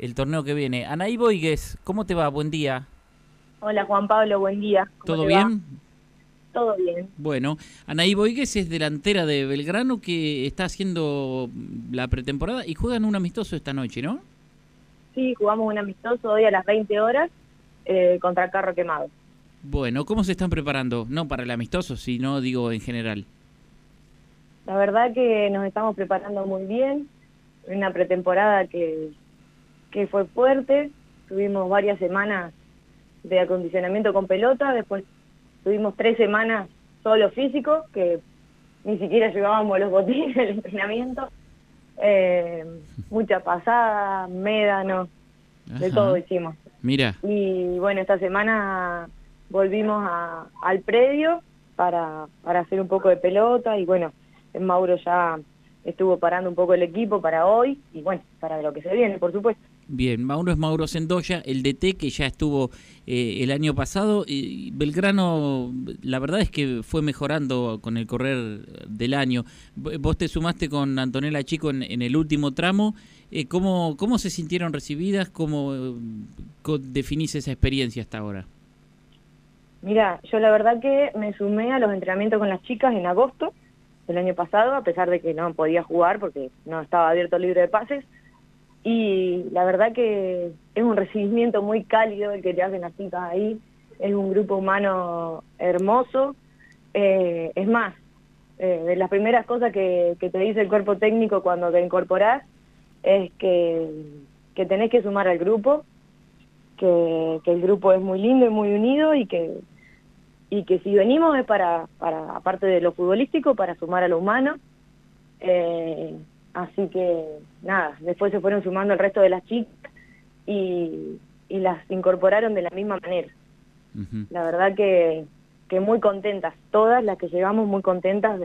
el torneo que viene. Anaí Boigues, ¿cómo te va? Buen día. Hola Juan Pablo, buen día. ¿Todo bien? Todo bien. Bueno, Anaí Boigues es delantera de Belgrano que está haciendo la pretemporada y juegan un amistoso esta noche, ¿no? Sí, jugamos un amistoso hoy a las 20 horas eh, contra Carro Quemado. Bueno, ¿cómo se están preparando? No para el amistoso, sino digo en general. La verdad que nos estamos preparando muy bien. Una pretemporada que, que fue fuerte. Tuvimos varias semanas de acondicionamiento con pelota, después tuvimos tres semanas solo físico, que ni siquiera llevábamos los botines del entrenamiento. Eh, mucha pasada, médanos, de todo hicimos. Mira. Y bueno, esta semana volvimos a, al predio para, para hacer un poco de pelota y bueno, Mauro ya estuvo parando un poco el equipo para hoy y bueno, para lo que se viene, por supuesto. Bien, Mauro es Mauro Sendoya, el DT que ya estuvo eh, el año pasado. Y Belgrano, la verdad es que fue mejorando con el correr del año. Vos te sumaste con Antonella Chico en, el último tramo. Eh, ¿cómo, ¿Cómo se sintieron recibidas? ¿Cómo, ¿Cómo definís esa experiencia hasta ahora? Mira, yo la verdad que me sumé a los entrenamientos con las chicas en agosto del año pasado, a pesar de que no podía jugar porque no estaba abierto libre de pases y la verdad que es un recibimiento muy cálido el que te hacen las chicas ahí, es un grupo humano hermoso, eh, es más, eh, de las primeras cosas que, te dice el cuerpo técnico cuando te incorporás es que, que tenés que sumar al grupo, que, el grupo es muy lindo y muy unido y que, y que si venimos es para, para aparte de lo futbolístico, para sumar a lo humano. Eh, Así que nada, después se fueron sumando el resto de las chicas y, las incorporaron de la misma manera. La verdad que, que muy contentas, todas las que llegamos muy contentas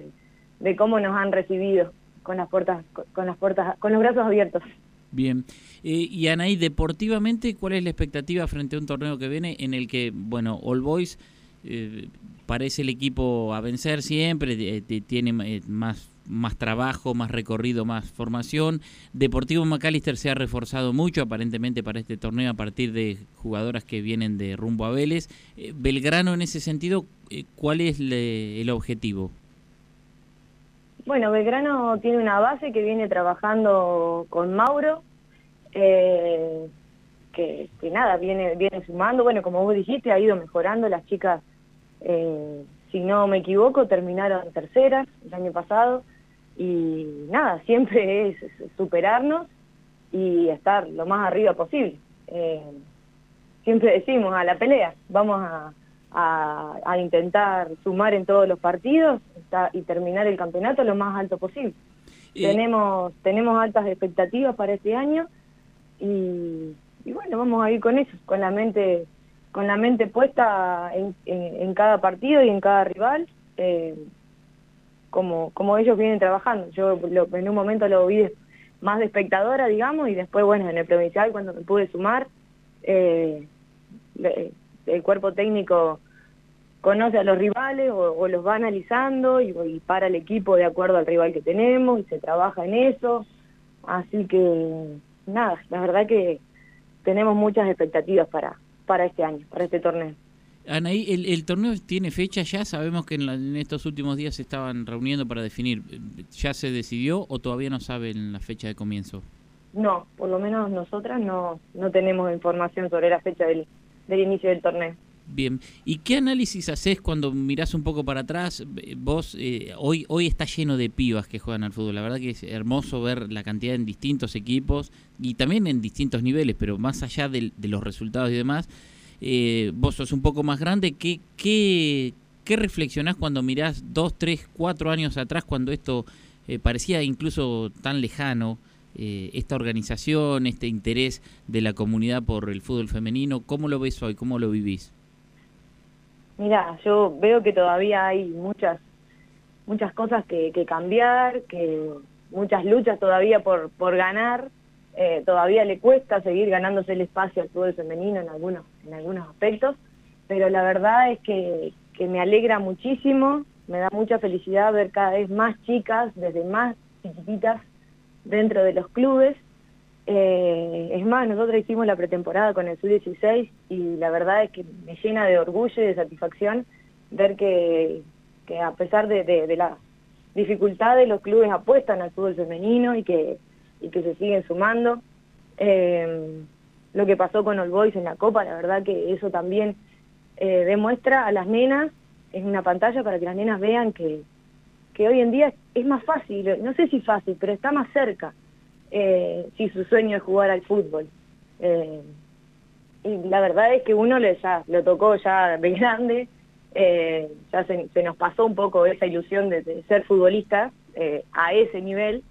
de, cómo nos han recibido con las puertas, con las puertas, con los brazos abiertos. Bien. Eh, y Anaí, deportivamente, ¿cuál es la expectativa frente a un torneo que viene en el que, bueno, All Boys eh, parece el equipo a vencer siempre, eh, tiene más más trabajo, más recorrido, más formación. Deportivo McAllister se ha reforzado mucho aparentemente para este torneo a partir de jugadoras que vienen de rumbo a Vélez. Eh, Belgrano en ese sentido, eh, ¿cuál es el objetivo? Bueno, Belgrano tiene una base que viene trabajando con Mauro, eh, que, nada, viene, viene sumando, bueno, como vos dijiste, ha ido mejorando, las chicas, si no me equivoco, terminaron terceras el año pasado, y nada, siempre es superarnos y estar lo más arriba posible. Eh, siempre decimos a la pelea, vamos a, a, intentar sumar en todos los partidos y terminar el campeonato lo más alto posible. Tenemos, tenemos altas expectativas para este año y, bueno, vamos a ir con eso, con la mente, con la mente puesta en, en, cada partido y en cada rival. Eh, como, como ellos vienen trabajando. Yo en un momento lo vi más de espectadora, digamos, y después, bueno, en el provincial, cuando me pude sumar, eh, el cuerpo técnico conoce a los rivales o, los va analizando y, para el equipo de acuerdo al rival que tenemos y se trabaja en eso. Así que, nada, la verdad que tenemos muchas expectativas para, para este año, para este torneo. Anaí, el, torneo tiene fecha ya, sabemos que en, estos últimos días se estaban reuniendo para definir. ¿Ya se decidió o todavía no saben la fecha de comienzo? No, por lo menos nosotras no, no tenemos información sobre la fecha del, del inicio del torneo. Bien, ¿y qué análisis haces cuando mirás un poco para atrás? Vos, eh, hoy, hoy está lleno de pibas que juegan al fútbol, la verdad que es hermoso ver la cantidad en distintos equipos y también en distintos niveles, pero más allá de los resultados y demás, eh, vos sos un poco más grande, ¿qué, qué, qué reflexionás cuando mirás dos, tres, cuatro años atrás cuando esto eh, parecía incluso tan lejano? Eh, esta organización, este interés de la comunidad por el fútbol femenino, ¿cómo lo ves hoy? ¿Cómo lo vivís? Mira, yo veo que todavía hay muchas muchas cosas que, que cambiar, que muchas luchas todavía por, por ganar, eh, todavía le cuesta seguir ganándose el espacio al fútbol femenino en algunos, en algunos aspectos, pero la verdad es que, que me alegra muchísimo, me da mucha felicidad ver cada vez más chicas, desde más chiquititas, dentro de los clubes, Eh, es más, nosotros hicimos la pretemporada con el Sub-16 y la verdad es que me llena de orgullo y de satisfacción ver que, que a pesar de, de, las dificultades los clubes apuestan al fútbol femenino y que, y que se siguen sumando. Eh, lo que pasó con All Boys en la Copa, la verdad que eso también eh, demuestra a las nenas, en una pantalla para que las nenas vean que, que hoy en día es más fácil, no sé si fácil, pero está más cerca eh, si su sueño es jugar al fútbol. Eh, y la verdad es que uno le, ya lo tocó ya de grande, ya se, nos pasó un poco esa ilusión de, ser futbolista eh, a ese nivel,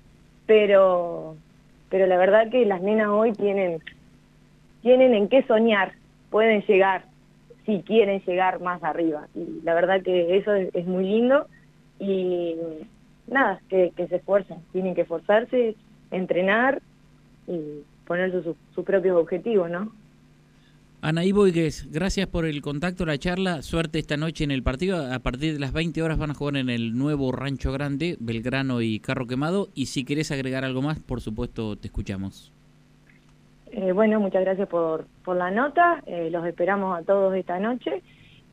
pero, pero la verdad que las nenas hoy tienen, tienen en qué soñar, pueden llegar, si quieren llegar más arriba. Y la verdad que eso es, muy lindo y nada, que, se esfuerzan, tienen que esforzarse, entrenar y poner sus su propios objetivos, ¿no? Anaí Boigues, gracias por el contacto, la charla. Suerte esta noche en el partido. A partir de las 20 horas van a jugar en el nuevo Rancho Grande, Belgrano y Carro Quemado. Y si querés agregar algo más, por supuesto, te escuchamos. Eh, bueno, muchas gracias por, por la nota. Eh, los esperamos a todos esta noche.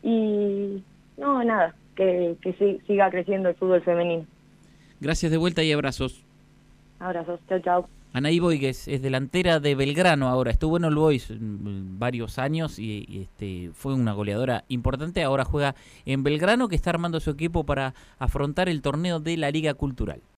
Y no, nada, que, que siga creciendo el fútbol femenino. Gracias de vuelta y abrazos. Abrazos, chao, chao. Anaí Boigues es delantera de Belgrano ahora, estuvo en el Boys varios años y, este, fue una goleadora importante, ahora juega en Belgrano que está armando su equipo para afrontar el torneo de la Liga Cultural.